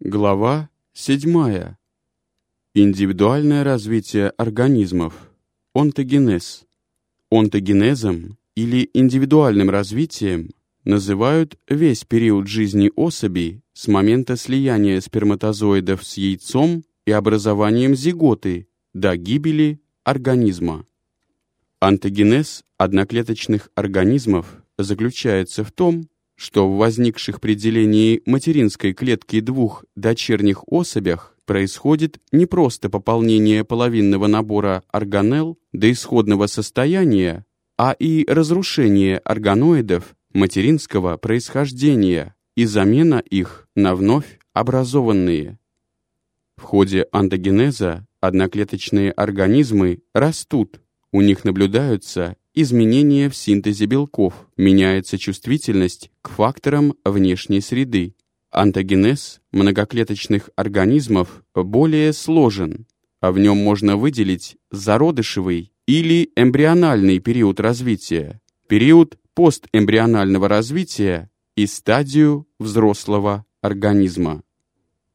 Глава 7. Индивидуальное развитие организмов. Онтогенез. Онтогенезом или индивидуальным развитием называют весь период жизни особи с момента слияния сперматозоидов с яйцом и образованием зиготы до гибели организма. Антогенез одноклеточных организмов заключается в том, что в возникших при делении материнской клетки двух дочерних особях происходит не просто пополнение половинного набора органелл до исходного состояния, а и разрушение органоидов материнского происхождения и замена их на вновь образованные. В ходе антогенеза одноклеточные организмы растут, у них наблюдаются изменения в синтезе белков, меняется чувствительность к факторам внешней среды. Антогенез многоклеточных организмов более сложен, а в нем можно выделить зародышевый или эмбриональный период развития, период постэмбрионального развития и стадию взрослого организма.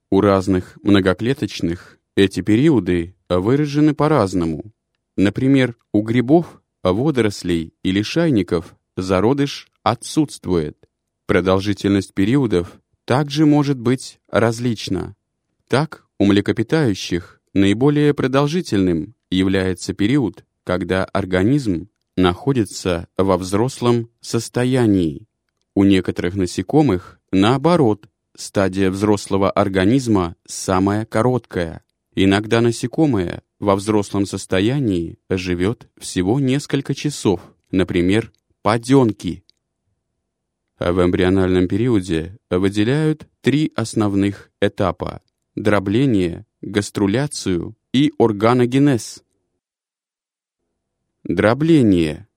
У разных многоклеточных эти периоды выражены по-разному. Например, у грибов водорослей и лишайников зародыш отсутствует. Продолжительность периодов также может быть различна. Так, у млекопитающих наиболее продолжительным является период, когда организм находится во взрослом состоянии. У некоторых насекомых, наоборот, стадия взрослого организма самая короткая. Иногда насекомое во взрослом состоянии живет всего несколько часов, например, паденки. А в эмбриональном периоде выделяют три основных этапа – дробление, гаструляцию и органогенез. Дробление.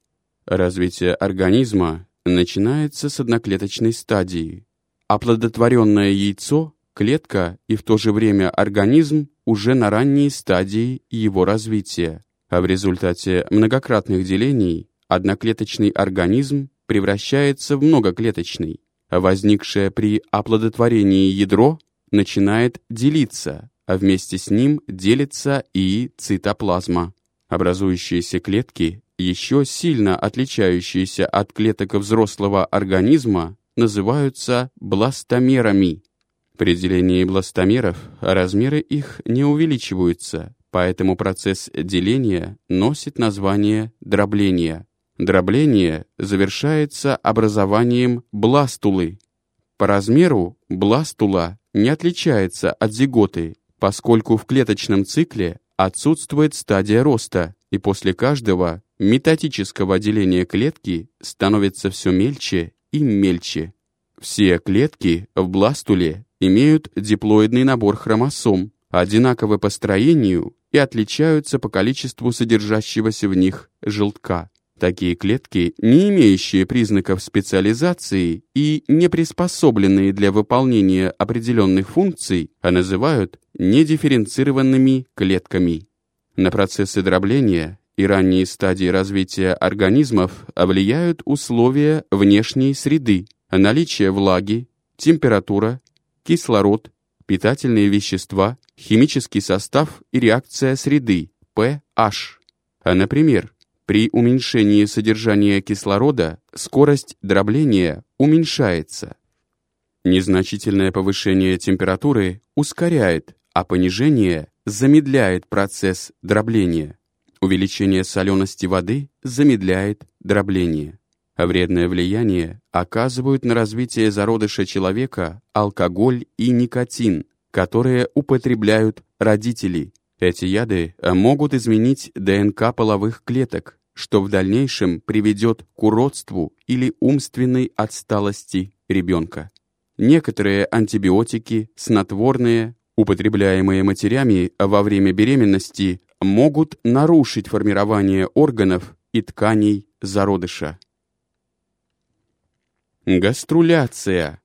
Развитие организма начинается с одноклеточной стадии. Оплодотворенное яйцо клетка и в то же время организм уже на ранней стадии его развития, а в результате многократных делений одноклеточный организм превращается в многоклеточный, а возникшее при оплодотворении ядро начинает делиться, а вместе с ним делится и цитоплазма. Образующиеся клетки, еще сильно отличающиеся от клеток взрослого организма, называются бластомерами. При делении бластомеров размеры их не увеличиваются, поэтому процесс деления носит название дробления. Дробление завершается образованием бластулы. По размеру бластула не отличается от зиготы, поскольку в клеточном цикле отсутствует стадия роста, и после каждого метатического деления клетки становится все мельче и мельче. Все клетки в бластуле имеют диплоидный набор хромосом, одинаковы по строению и отличаются по количеству содержащегося в них желтка. Такие клетки, не имеющие признаков специализации и не приспособленные для выполнения определенных функций, а называют недифференцированными клетками. На процессы дробления и ранние стадии развития организмов влияют условия внешней среды, наличие влаги, температура, кислород, питательные вещества, химический состав и реакция среды, pH. А, например, при уменьшении содержания кислорода скорость дробления уменьшается. Незначительное повышение температуры ускоряет, а понижение замедляет процесс дробления. Увеличение солености воды замедляет дробление а вредное влияние оказывают на развитие зародыша человека алкоголь и никотин, которые употребляют родители. Эти яды могут изменить ДНК половых клеток, что в дальнейшем приведет к уродству или умственной отсталости ребенка. Некоторые антибиотики, снотворные, употребляемые матерями во время беременности, могут нарушить формирование органов и тканей зародыша. Гаструляция.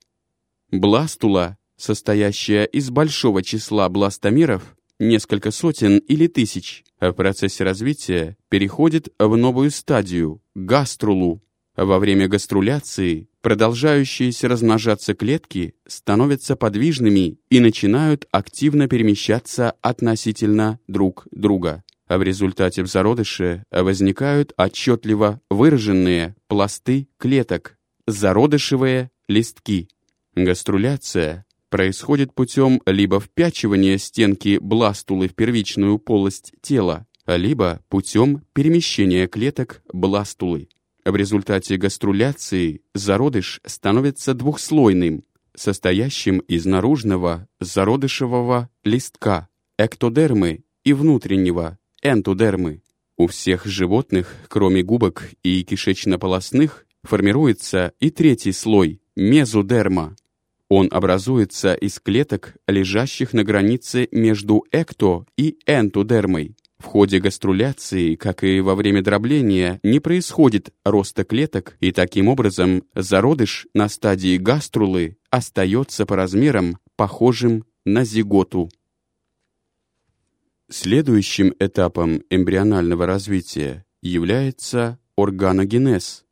Бластула, состоящая из большого числа бластомеров, несколько сотен или тысяч, в процессе развития переходит в новую стадию – гаструлу. Во время гаструляции продолжающиеся размножаться клетки становятся подвижными и начинают активно перемещаться относительно друг друга. А в результате в зародыше возникают отчетливо выраженные пласты клеток, зародышевые листки. Гаструляция происходит путем либо впячивания стенки бластулы в первичную полость тела, либо путем перемещения клеток бластулы. В результате гаструляции зародыш становится двухслойным, состоящим из наружного зародышевого листка, эктодермы и внутреннего энтодермы. У всех животных, кроме губок и кишечно-полостных, формируется и третий слой – мезодерма. Он образуется из клеток, лежащих на границе между экто- и энтодермой. В ходе гаструляции, как и во время дробления, не происходит роста клеток, и таким образом зародыш на стадии гаструлы остается по размерам похожим на зиготу. Следующим этапом эмбрионального развития является органогенез.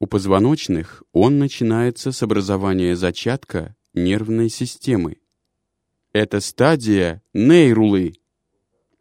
У позвоночных он начинается с образования зачатка нервной системы. Это стадия нейрулы.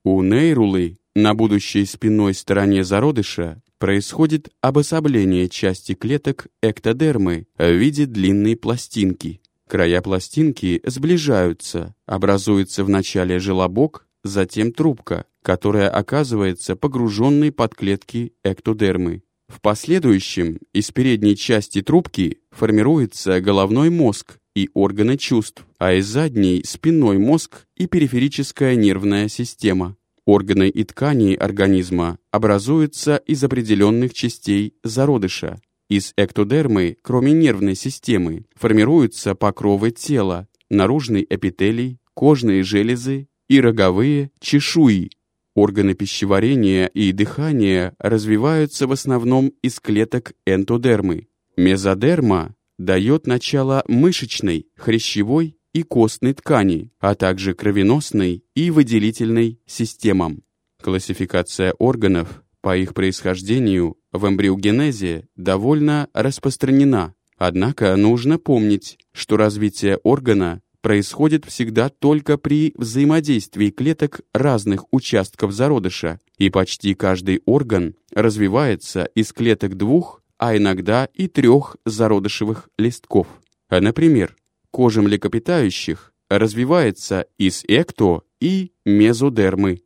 У нейрулы на будущей спинной стороне зародыша происходит обособление части клеток эктодермы в виде длинной пластинки. Края пластинки сближаются, образуется вначале желобок, затем трубка, которая оказывается погруженной под клетки эктодермы. В последующем из передней части трубки формируется головной мозг и органы чувств, а из задней – спинной мозг и периферическая нервная система. Органы и ткани организма образуются из определенных частей зародыша. Из эктодермы, кроме нервной системы, формируются покровы тела, наружный эпителий, кожные железы и роговые чешуи. Органы пищеварения и дыхания развиваются в основном из клеток энтодермы. Мезодерма дает начало мышечной, хрящевой и костной ткани, а также кровеносной и выделительной системам. Классификация органов по их происхождению в эмбриогенезе довольно распространена, однако нужно помнить, что развитие органа происходит всегда только при взаимодействии клеток разных участков зародыша, и почти каждый орган развивается из клеток двух, а иногда и трех зародышевых листков. Например, кожа млекопитающих развивается из экто и мезодермы.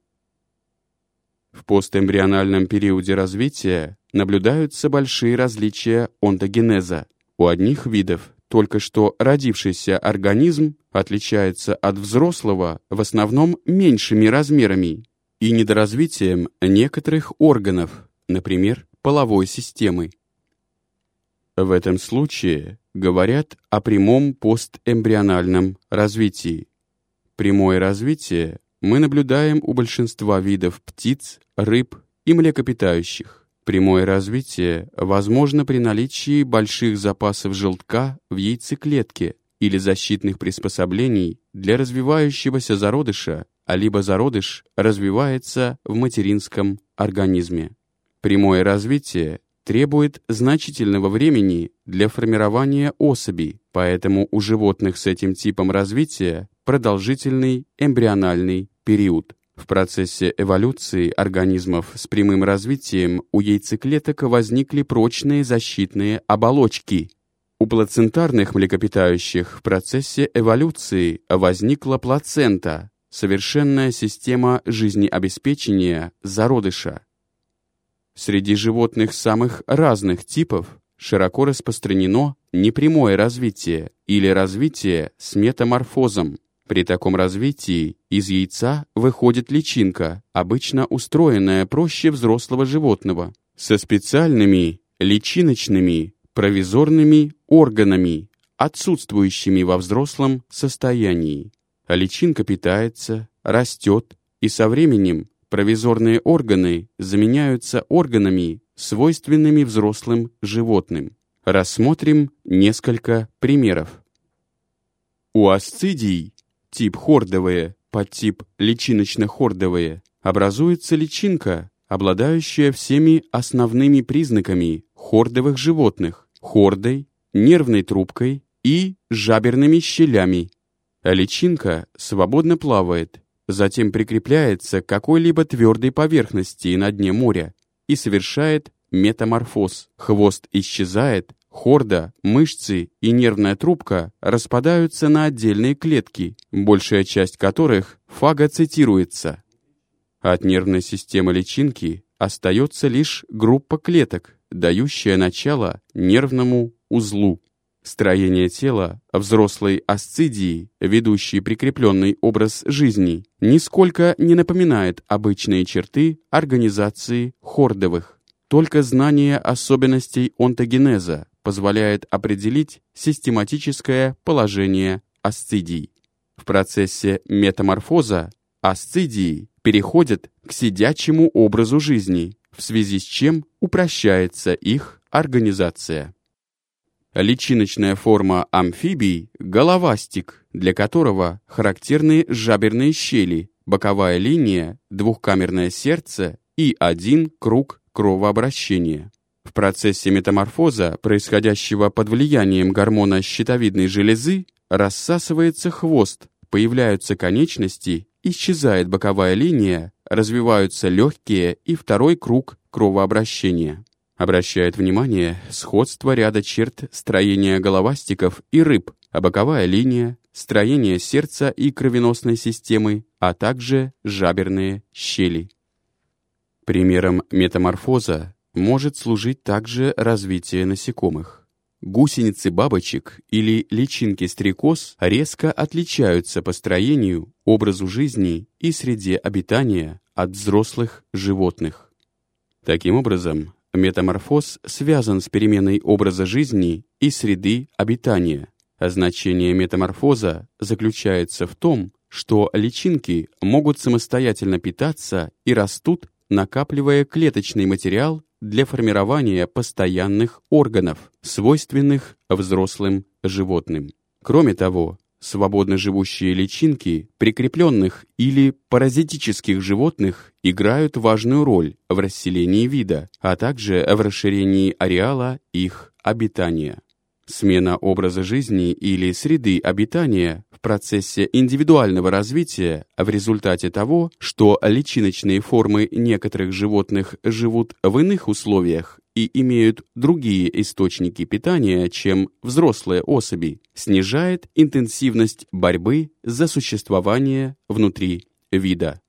В постэмбриональном периоде развития наблюдаются большие различия онтогенеза. У одних видов только что родившийся организм отличается от взрослого в основном меньшими размерами и недоразвитием некоторых органов, например, половой системы. В этом случае говорят о прямом постэмбриональном развитии. Прямое развитие мы наблюдаем у большинства видов птиц, рыб и млекопитающих. Прямое развитие возможно при наличии больших запасов желтка в яйцеклетке или защитных приспособлений для развивающегося зародыша, а либо зародыш развивается в материнском организме. Прямое развитие требует значительного времени для формирования особи, поэтому у животных с этим типом развития продолжительный эмбриональный период. В процессе эволюции организмов с прямым развитием у яйцеклеток возникли прочные защитные оболочки. У плацентарных млекопитающих в процессе эволюции возникла плацента, совершенная система жизнеобеспечения зародыша. Среди животных самых разных типов широко распространено непрямое развитие или развитие с метаморфозом. При таком развитии из яйца выходит личинка, обычно устроенная проще взрослого животного, со специальными личиночными провизорными органами, отсутствующими во взрослом состоянии. Личинка питается, растет, и со временем провизорные органы заменяются органами, свойственными взрослым животным. Рассмотрим несколько примеров. У асцидий тип хордовые, подтип личиночно-хордовые, образуется личинка, обладающая всеми основными признаками хордовых животных – хордой, нервной трубкой и жаберными щелями. Личинка свободно плавает, затем прикрепляется к какой-либо твердой поверхности на дне моря и совершает метаморфоз. Хвост исчезает, хорда, мышцы и нервная трубка распадаются на отдельные клетки, большая часть которых фагоцитируется. От нервной системы личинки остается лишь группа клеток, дающая начало нервному узлу. Строение тела взрослой асцидии, ведущей прикрепленный образ жизни, нисколько не напоминает обычные черты организации хордовых. Только знание особенностей онтогенеза позволяет определить систематическое положение асцидий. В процессе метаморфоза асцидии переходят к сидячему образу жизни, в связи с чем упрощается их организация. Личиночная форма амфибий – головастик, для которого характерны жаберные щели, боковая линия, двухкамерное сердце и один круг кровообращения. В процессе метаморфоза, происходящего под влиянием гормона щитовидной железы, рассасывается хвост, появляются конечности, исчезает боковая линия, развиваются легкие и второй круг кровообращения обращает внимание сходство ряда черт строения головастиков и рыб, а боковая линия, строение сердца и кровеносной системы, а также жаберные щели. Примером метаморфоза может служить также развитие насекомых. Гусеницы бабочек или личинки стрекоз резко отличаются по строению, образу жизни и среде обитания от взрослых животных. Таким образом, Метаморфоз связан с переменой образа жизни и среды обитания. Значение метаморфоза заключается в том, что личинки могут самостоятельно питаться и растут, накапливая клеточный материал для формирования постоянных органов, свойственных взрослым животным. Кроме того, Свободно живущие личинки прикрепленных или паразитических животных играют важную роль в расселении вида, а также в расширении ареала их обитания. Смена образа жизни или среды обитания в процессе индивидуального развития в результате того, что личиночные формы некоторых животных живут в иных условиях и имеют другие источники питания, чем взрослые особи, снижает интенсивность борьбы за существование внутри вида.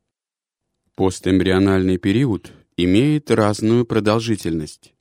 Постэмбриональный период имеет разную продолжительность.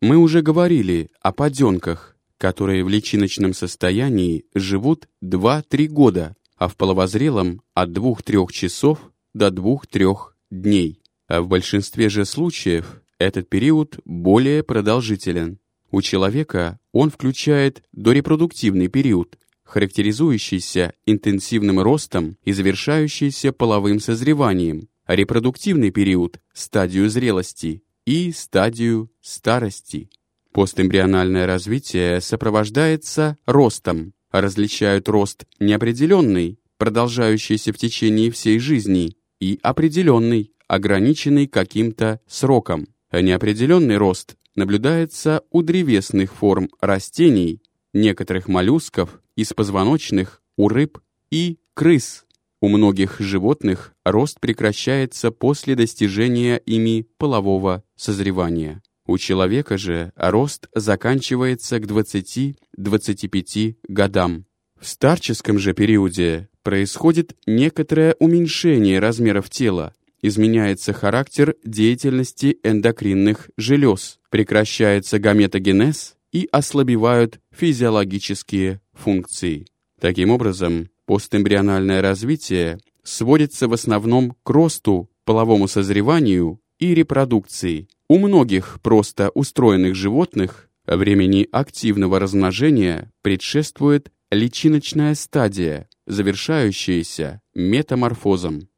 Мы уже говорили о поденках, которые в личиночном состоянии живут 2-3 года, а в половозрелом от 2-3 часов до 2-3 дней. А в большинстве же случаев этот период более продолжителен. У человека он включает дорепродуктивный период, характеризующийся интенсивным ростом и завершающийся половым созреванием, а репродуктивный период – стадию зрелости и стадию старости. Постэмбриональное развитие сопровождается ростом. Различают рост неопределенный, продолжающийся в течение всей жизни, и определенный, ограниченный каким-то сроком. Неопределенный рост наблюдается у древесных форм растений, некоторых моллюсков, из позвоночных, у рыб и крыс. У многих животных рост прекращается после достижения ими полового созревания. У человека же рост заканчивается к 20-25 годам. В старческом же периоде происходит некоторое уменьшение размеров тела, изменяется характер деятельности эндокринных желез, прекращается гаметогенез и ослабевают физиологические функции. Таким образом, постэмбриональное развитие сводится в основном к росту, половому созреванию и репродукции. У многих просто устроенных животных времени активного размножения предшествует личиночная стадия, завершающаяся метаморфозом.